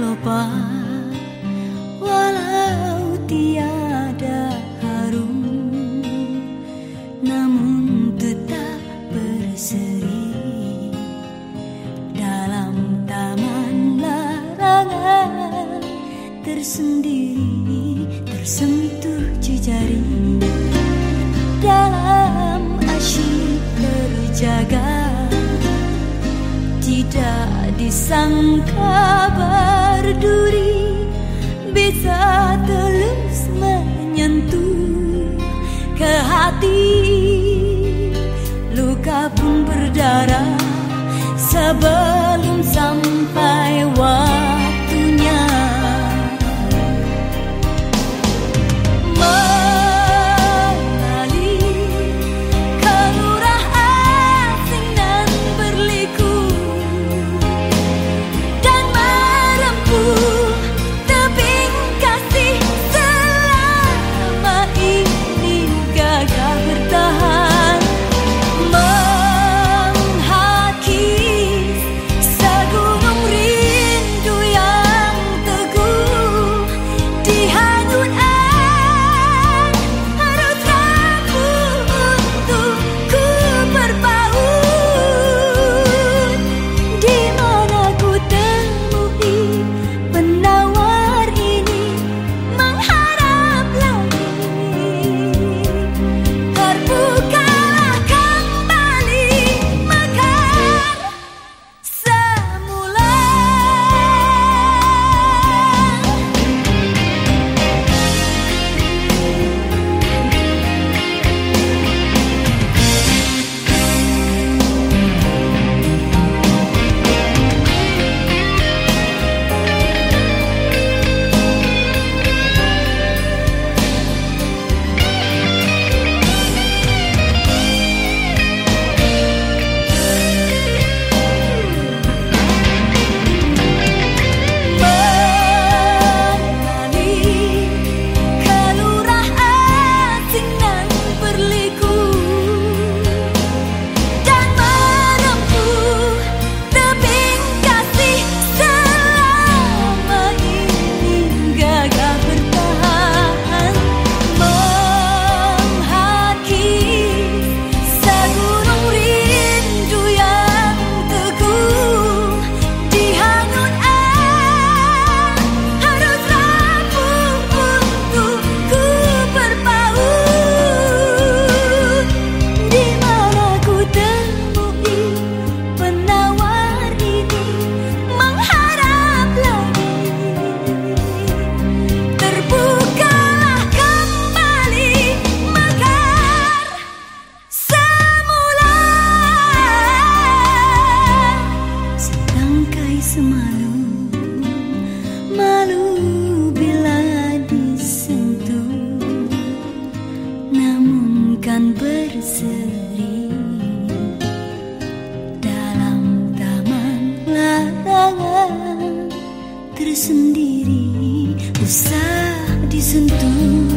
melopak Walau tiada harum Namun tetap berseri Dalam taman larangan Tersendiri tersentuh tidak disangka berduri Bisa telus menyentuh ke hati. Luka pun berdarah sebelum sampai usah disentuh